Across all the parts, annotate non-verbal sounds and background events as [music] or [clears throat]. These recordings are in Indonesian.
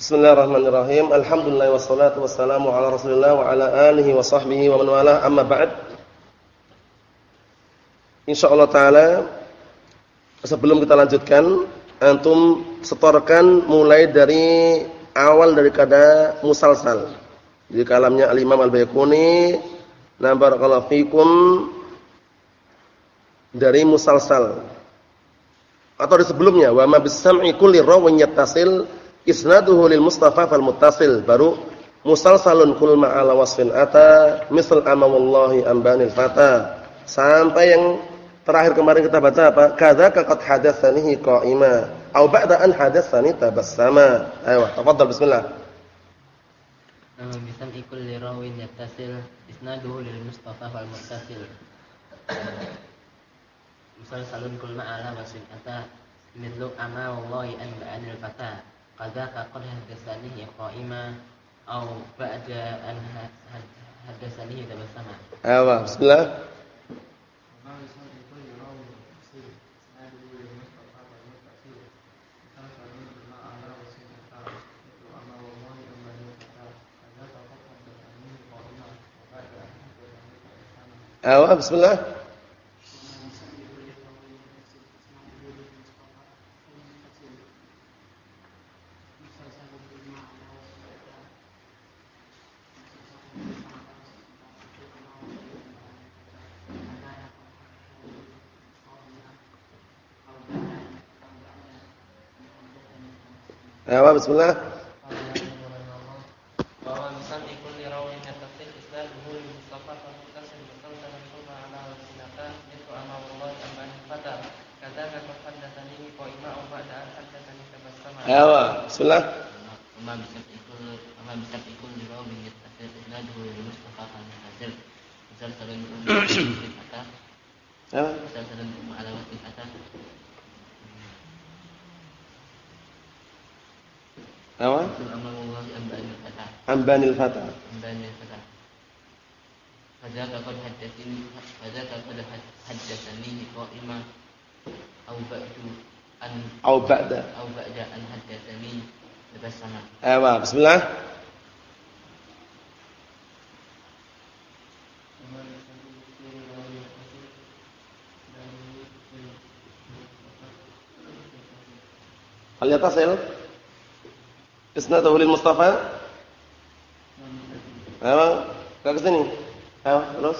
Bismillahirrahmanirrahim. Alhamdulillah wassalatu wassalamu ala Rasulillah wa ala alihi wa sahbihi wa man wala amma ba'd. Insyaallah taala sebelum kita lanjutkan antum setorkan mulai dari awal daripada musalsal. Di kalamnya Al-Imam Al-Baiquni, na barakallahu fikum dari musalsal. Atau di sebelumnya wa ma bisam'i kulli rawin yattasil isnaduhu lil Mustafa fal muttasil. Baru musalsalun kul ma'ala wasfin ata misal ama wallahi ambanil fata. Sampai yang terakhir kemarin kita baca apa? Kadzaka qad hadatsanihi qa'ima. Au ba'da an hadatsani tabassama. Ayo tafadhal bismillah. Misal ikul li rawin yattasil. Isnaduhu lil Mustafa fal muttasil. Musalsalun kul ma'ala wasfin ata mithlu ama wallahi ambanil fata qadzaka qad hadatsanihi qa'ima au ba'da an hadatsanihi tabassama. Ayo, bismillah. Ayo, bismillah. Ya, bismillah. Ya, bismillah. Amma bisa ikul amma bisa ikul di bawah minyak tasir isnaduhu li Mustafa kan hasil. Misal salam kata. Ya. Misal salam alawat kata. Apa? Ambanil fata. Ambanil fata. Fadzaka qad haddatsani fadzaka qad haddatsani qa'ima au ba'du an au ba'da au ba'da an haddatsani tabassama. Ayo, bismillah. Hal? Isnaduhu lil Mustafa? Ayo, ke sini. Ayo, terus.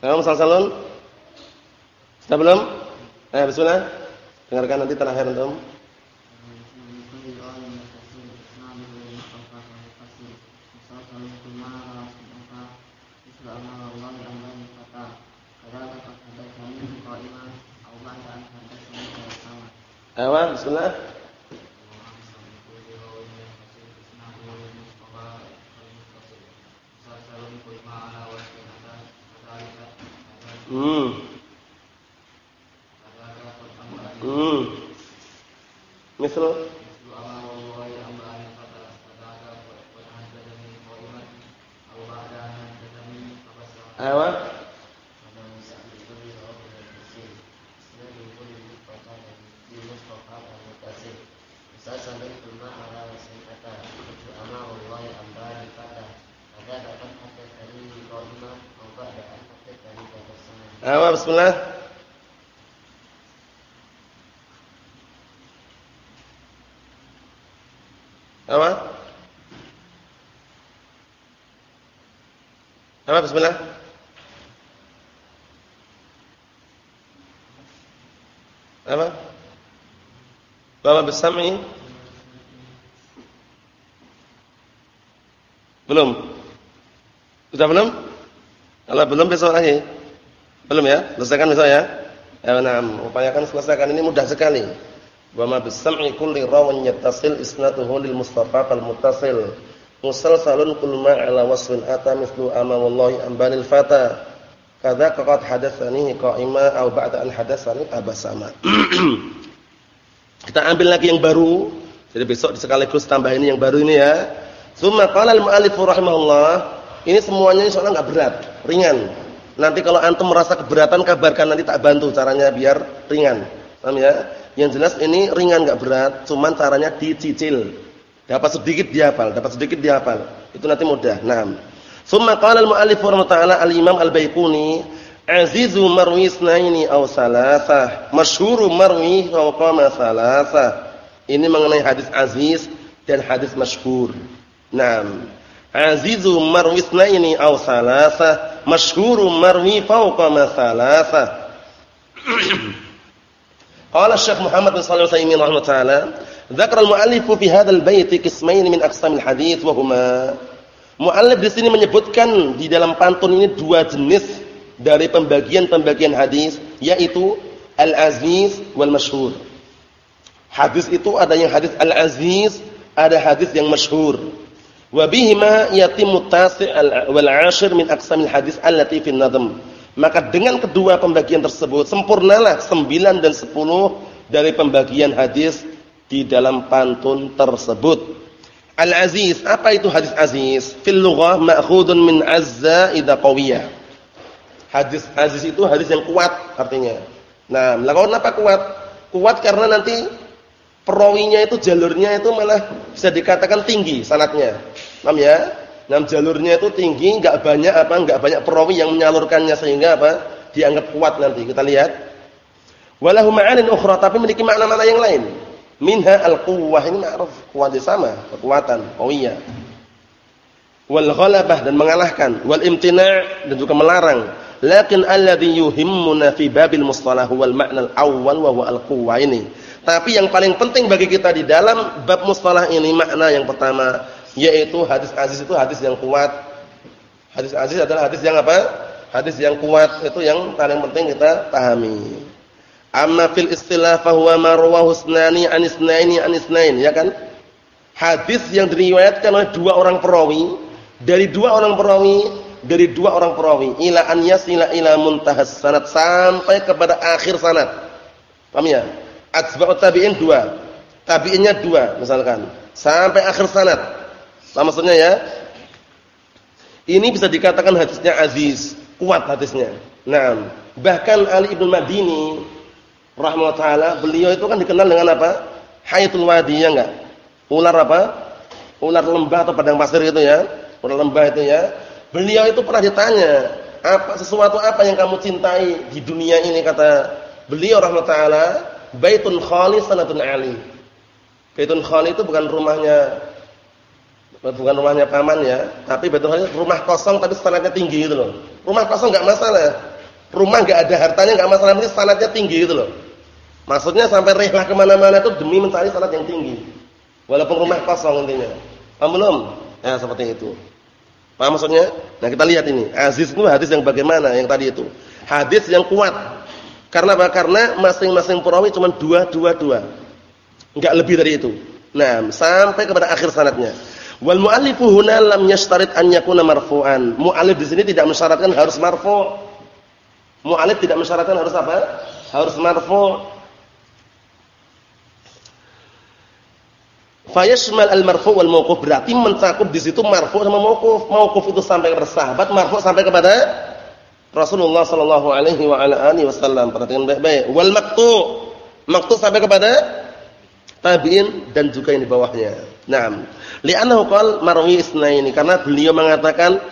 Ayo, musalsalun. Sudah belum? Ayo, bismillah. Dengarkan nanti terakhir antum. Hmm. Hmm. Misal Ayo, bismillah. Apa? Apa bismillah? Apa? Bawa bersami? Belum? Sudah belum? Kalau belum besok lagi. Belum ya? Selesaikan besok ya? Ya, nah, upayakan selesaikan ini mudah sekali. Wa ma bisam'i kulli rawan yattasil isnaduhu lil mustafa fal muttasil. Musalsalun kul ma ala ata mislu ama wallahi ambanil fata. Kadza qad hadatsani qa'ima aw ba'da an hadatsani abasama. [clears throat] Kita ambil lagi yang baru. Jadi besok sekaligus tambah ini yang baru ini ya. Tsumma qala al-mu'allif rahimahullah, ini semuanya insyaallah enggak berat, ringan. Nanti kalau antum merasa keberatan kabarkan nanti tak bantu caranya biar ringan. Paham ya? Yang jelas ini ringan enggak berat, cuman caranya dicicil. Dapat sedikit dihafal, dapat sedikit dihafal. Itu nanti mudah. Naam. Summa qala al-mu'allif rahimahullah al-Imam al-Baiquni, azizu marwi isnaini aw salasah, masyhuru marwi fawqa salasah. Ini mengenai hadis aziz dan hadis masyhur. Naam. Azizu marwi isnaini aw salasah, masyhuru marwi fawqa salasah. Qala Syekh Muhammad bin Shalih Al-Utsaimin rahimahullah Dzakara al-mu'allif fi hadzal bait qismain min aqsamil hadits wa huma Mu'allif di sini menyebutkan di dalam pantun ini dua jenis dari pembagian-pembagian hadis yaitu al-aziz wal masyhur. Hadis itu ada yang hadis al-aziz, ada hadis yang masyhur. Wa bihima yatimmu tasi' wal 'ashir min aqsamil hadis allati fi nadhm. Maka dengan kedua pembagian tersebut sempurnalah 9 dan 10 dari pembagian hadis di dalam pantun tersebut. Al-aziz, apa itu hadis aziz? Fil lughah ma'khudun min azza idza qawiyah. Hadis aziz itu hadis yang kuat artinya. Nah, lakukan apa kuat? Kuat karena nanti perawinya itu jalurnya itu malah bisa dikatakan tinggi sanatnya. Paham ya? Nah, jalurnya itu tinggi, enggak banyak apa? Enggak banyak perawi yang menyalurkannya sehingga apa? Dianggap kuat nanti. Kita lihat. Walahu ma'anin ukhra tapi memiliki makna-makna yang lain. Minha al-quwwah ini ma'ruf, kuat sama, kekuatan, qawiyah. Wal ghalabah dan mengalahkan, wal imtina' dan juga melarang. Lakin alladhi yuhimmuna fi babil mustalah wal ma'na al-awwal wa huwa al-quwwah ini. Tapi yang paling penting bagi kita di dalam bab mustalah ini makna yang pertama yaitu hadis aziz itu hadis yang kuat. Hadis aziz adalah hadis yang apa? Hadis yang kuat itu yang paling penting kita pahami. Amma fil istilah fahuwa marwahu isnani an isnaini an ya kan? Hadis yang diriwayatkan oleh dua orang perawi, dari dua orang perawi, dari dua orang perawi, ila an yasila ila muntahas sanad sampai kepada akhir sanad. Paham ya? Atba'ut tabi'in dua. Tabi'innya dua misalkan, sampai akhir sanad. Paham maksudnya ya? Ini bisa dikatakan hadisnya aziz, kuat hadisnya. Nah, bahkan Ali Ibnu Madini rahimahullah taala, beliau itu kan dikenal dengan apa? Hayatul wadi ya enggak? Ular apa? Ular lembah atau padang pasir itu ya. Ular lembah itu ya. Beliau itu pernah ditanya, apa sesuatu apa yang kamu cintai di dunia ini kata beliau rahimahullah taala, baitun khali sanatun ali. Baitun khali itu bukan rumahnya bukan rumahnya paman ya, tapi khali rumah kosong tapi sanatnya tinggi gitu loh. Rumah kosong enggak masalah. Rumah enggak ada hartanya enggak masalah, ini sanatnya tinggi gitu loh. Maksudnya sampai rehlah ke mana-mana itu demi mencari salat yang tinggi. Walaupun rumah kosong intinya. Paham belum? Ya seperti itu. Paham maksudnya? Nah kita lihat ini. Aziz itu hadis yang bagaimana yang tadi itu. Hadis yang kuat. Karena apa? Karena masing-masing perawi cuma dua, dua, dua. Enggak lebih dari itu. Nah, sampai kepada akhir sanatnya. Wal mu'allifu huna lam yashtarit an yakuna marfu'an. Mu'allif di sini tidak mensyaratkan harus marfu'. Mu'allif tidak mensyaratkan harus apa? Harus marfu'. Fayashmal al-marfu' wal mauquf berarti mencakup di situ marfu' sama mauquf. Mauquf itu sampai kepada sahabat, marfu' sampai kepada Rasulullah sallallahu alaihi wa ala alihi wasallam. Perhatikan baik-baik. Wal maqtu' maqtu' sampai kepada tabi'in dan juga yang di bawahnya. Naam. Li'annahu qala marwi isnaini karena beliau mengatakan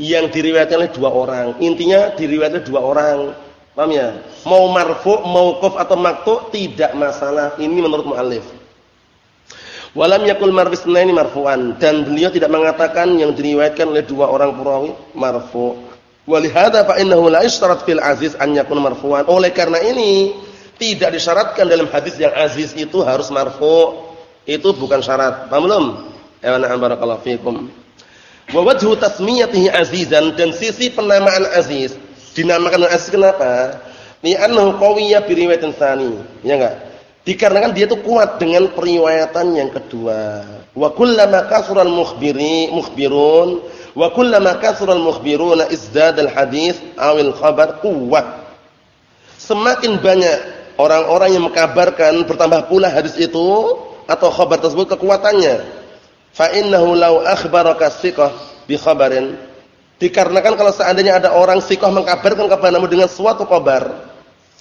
yang diriwayatkan oleh dua orang. Intinya diriwayatkan dua orang. Paham ya? Mau marfu', mauquf atau maqtu' tidak masalah. Ini menurut muallif. Walam yakul marwisnaini marfu'an dan beliau tidak mengatakan yang diriwayatkan oleh dua orang perawi marfu'. Walihada fa innahu la yushtarat fil aziz an yakun marfu'an. Oleh karena ini tidak disyaratkan dalam hadis yang aziz itu harus marfu'. Itu bukan syarat. Paham belum? Ya na'am barakallahu fikum. Wa wajhu tasmiyatihi azizan dan sisi penamaan aziz dinamakan aziz kenapa? Ni annahu qawiyyah bi riwayatin tsani. Ya enggak? Dikarenakan dia itu kuat dengan periwayatan yang kedua. Wa kullama kasura al-mukhbiri mukhbirun wa kullama kasura al-mukhbiruna izdada al-hadis awil khabar quwwah. Semakin banyak orang-orang yang mengkabarkan bertambah pula hadis itu atau khabar tersebut kekuatannya. Fa innahu law akhbaraka thiqah bi khabarin dikarenakan kalau seandainya ada orang thiqah mengkabarkan kepadamu dengan suatu kabar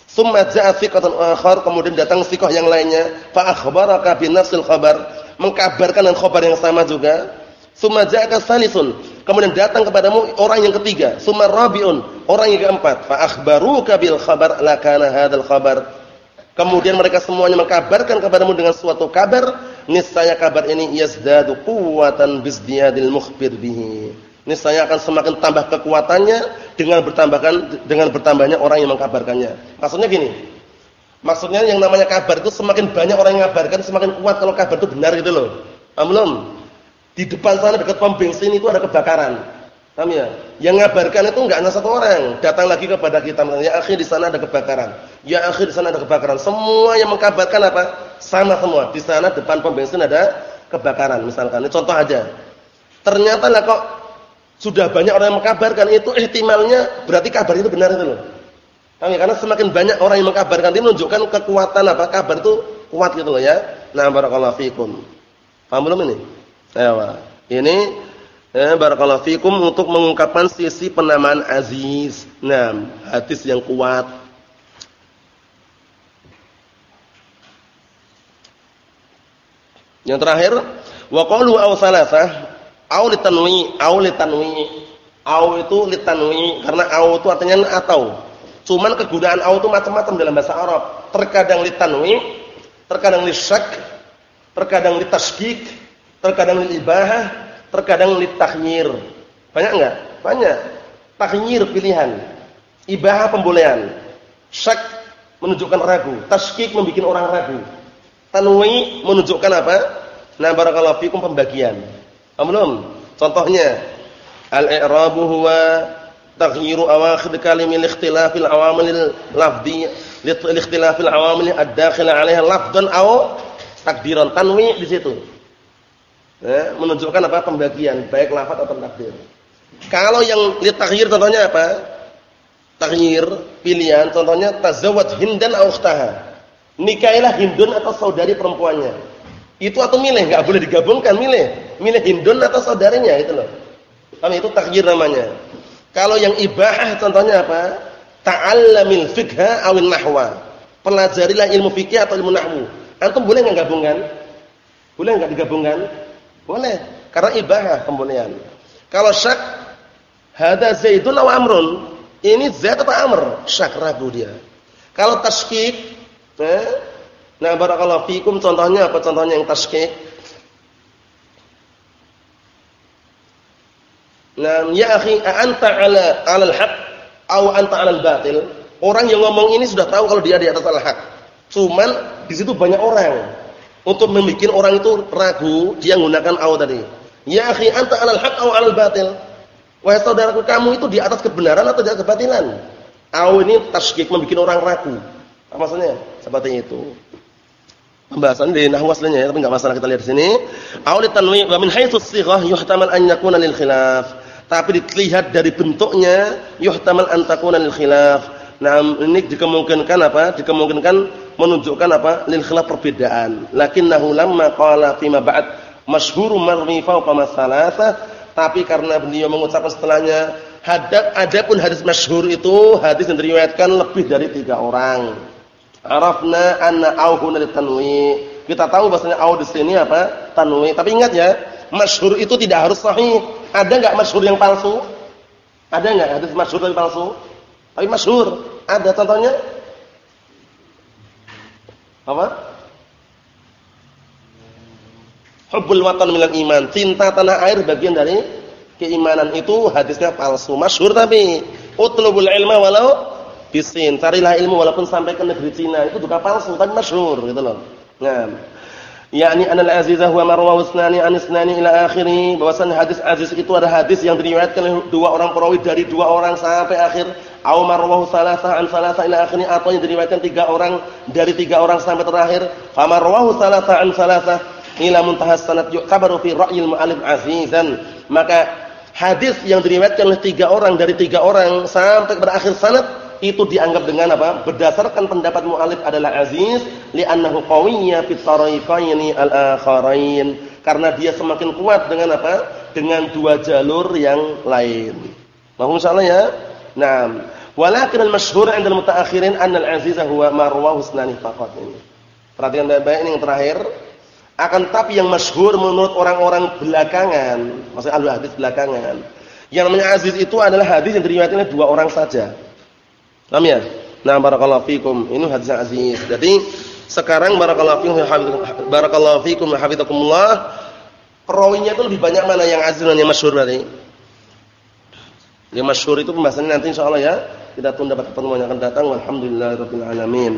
Tsumma ja'a thiqatun akhar, kemudian datang thiqah yang lainnya, fa akhbaraka bi nafsil khabar, mengkabarkan dengan khabar yang sama juga. Tsumma ja'aka salisun, kemudian datang kepadamu orang yang ketiga, tsumma rabiun, orang yang keempat, fa akhbaruka bil khabar la kana hadzal khabar. Kemudian mereka semuanya mengkabarkan kepadamu dengan suatu kabar, niscaya kabar ini yazdadu quwwatan bizdiyadil mukhbir bihi niscaya akan semakin tambah kekuatannya dengan bertambahkan dengan bertambahnya orang yang mengkabarkannya. Maksudnya gini. Maksudnya yang namanya kabar itu semakin banyak orang yang mengabarkan semakin kuat kalau kabar itu benar gitu loh. Paham belum? Di depan sana dekat pom bensin itu ada kebakaran. Paham ya? Yang mengabarkan itu enggak hanya satu orang, datang lagi kepada kita ya akhir di sana ada kebakaran. Ya akhir di sana ada kebakaran. Semua yang mengkabarkan apa? Sama semua. Di sana depan pom bensin ada kebakaran misalkan. Ini contoh aja. Ternyata lah kok sudah banyak orang yang mengkabarkan itu ihtimalnya berarti kabar itu benar itu loh. Kami ya? Karena semakin banyak orang yang mengkabarkan itu menunjukkan kekuatan apa kabar itu kuat gitu loh ya. Nah, barakallahu fikum. Paham belum ini? Ayo. Ini eh, barakallahu fikum untuk mengungkapkan sisi penamaan aziz. Nah, hadis yang kuat. Yang terakhir, wa qalu aw salasah Au litanwi, au litanwi. Au itu litanwi karena au itu artinya atau. Cuman kegunaan au itu macam-macam dalam bahasa Arab. Terkadang litanwi, terkadang lisyak, terkadang litasykik, terkadang lilibahah, terkadang litakhyir. Banyak enggak? Banyak. Takhyir pilihan. Ibahah pembolehan. Syak menunjukkan ragu, tasykik membuat orang ragu. Tanwi menunjukkan apa? Nah, barakallahu fikum pembagian. Paham Contohnya al-i'rabu huwa taghyiru awakhir kalimi li awamil lafdhi li awamil ad-dakhila 'alaiha lafdhan aw takdiran tanwi di situ. Ya, menunjukkan apa pembagian baik lafaz atau takdir. Kalau yang li taghyir contohnya apa? Taghyir pilihan contohnya tazawwaj hindan aw ukhtaha. Nikahilah Hindun atau saudari perempuannya. Itu atau milih, enggak boleh digabungkan, milih milih Hindun atau saudaranya itu loh. Paham itu takjir namanya. Kalau yang ibahah contohnya apa? Ta'allamil fiqha awin nahwa. Pelajarilah ilmu fikih atau ilmu nahwu. Antum boleh enggak gabungkan? Boleh enggak digabungkan? Boleh. Karena ibahah pembolehan. Kalau syak hada Zaidun aw Amrun. Ini Zaid atau Amr? Syak ragu dia. Kalau taskik, eh? Nah, barakallahu fikum contohnya apa contohnya yang taskik? Nah, ya akhi, anta 'ala 'alal haq aw anta 'alal batil? Orang yang ngomong ini sudah tahu kalau dia di atas al-haq. Cuman di situ banyak orang. Untuk membuat orang itu ragu, dia menggunakan aw tadi. Ya akhi, anta 'alal haq aw 'alal batil? Wahai saudaraku, kamu itu di atas kebenaran atau di atas kebatilan? Aw ini tasykik membuat orang ragu. Apa maksudnya? Seperti itu. Pembahasan di nahwu aslinya ya, tapi enggak masalah kita lihat di sini. Aw litanwi wa min haitsu sighah yuhtamal an yakuna lil khilaf tapi dilihat dari bentuknya yuhtamal an takuna lil khilaf. Nah, ini dikemungkinkan apa? Dikemungkinkan menunjukkan apa? Lil khilaf perbedaan. Lakinnahu lamma qala fima ba'd masyhur marmi fawqa masalasa, tapi karena beliau mengucapkan setelahnya hadap adapun hadis masyhur itu hadis yang diriwayatkan lebih dari tiga orang. Arafna anna auhuna tanwi. Kita tahu bahasanya au di sini apa? Tanwi. Tapi ingat ya, masyhur itu tidak harus sahih ada enggak masyhur yang palsu? Ada enggak hadis masyhur yang palsu? Tapi masyhur. Ada contohnya? Apa? Hubbul watan minal iman. Cinta tanah air bagian dari keimanan itu hadisnya palsu. Masyhur tapi utlubul ilma walau bisin. Carilah ilmu walaupun sampai ke negeri Cina. Itu juga palsu tapi masyhur gitu loh. Nah, yakni anal azizah huwa marwa usnani an isnani ila akhiri bahwasanya hadis aziz itu ada hadis yang diriwayatkan oleh dua orang perawi dari dua orang sampai akhir au marwahu salasah an salasah ila akhiri atau yang diriwayatkan tiga orang dari tiga orang sampai terakhir fa marwahu salasah an salasah ila muntahas sanad yu'tabaru fi ra'yil mu'allif azizan maka hadis yang diriwayatkan oleh tiga orang dari tiga orang sampai pada akhir sanad itu dianggap dengan apa? Berdasarkan pendapat mu'alif adalah aziz li'annahu qawiyya fit tariqaini al-akharain. Karena dia semakin kuat dengan apa? Dengan dua jalur yang lain. Mohon insyaallah ya. Nah, Walakin al-masyhur 'inda al-mutaakhirin anna al-'aziza huwa ma ini. Perhatikan baik-baik ini yang terakhir. Akan tapi yang masyhur menurut orang-orang belakangan, maksudnya ahli hadis belakangan, yang namanya aziz itu adalah hadis yang diriwayatkan dua orang saja. Paham ya? Nah, barakallahu fikum. Ini hadis aziz. Jadi sekarang barakallahu fikum barakallahu fikum hafizakumullah. Itu lebih banyak mana yang aziz dan yang masyhur berarti? Yang masyhur itu pembahasannya nanti insyaallah ya. Kita tunda pada pertemuan yang akan datang. Walhamdulillahirabbil alamin.